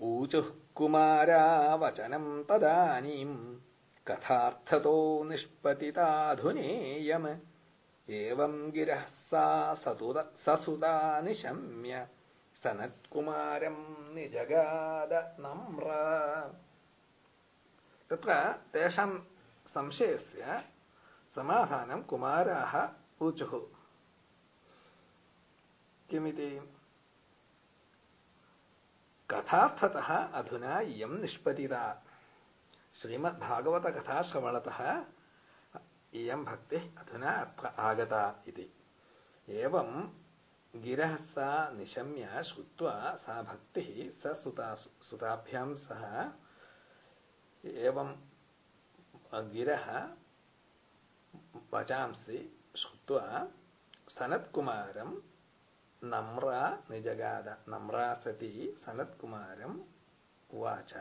ऊचुः कुमारा वचनम् तदानीम् कथार्थतो निष्पतिताधुनेयम्। एवम् गिरः सा ससुता निशम्य। सनत्कुमारम् निजगाद नम्र। तत्र तेषाम् संशयस्य समाधानम् कुमाराः ऊचुः। किमिति कथार्थतः अधुना इयम् निष्पतिता। श्रीमद्भागवतकथाश्रवणतः इयम् भक्तिः अधुना अत्र आगता इति। एवम् गिरः सा निशम्य श्रुत्वा सा भक्तिः स सुता सुताभ्याम् सह एवम् गिरः वचांसि श्रुत्वा सनत्कुमारम् നമ്ര നിജഗാത നമ്രാസതി സനത്കുമാരം ഉവാച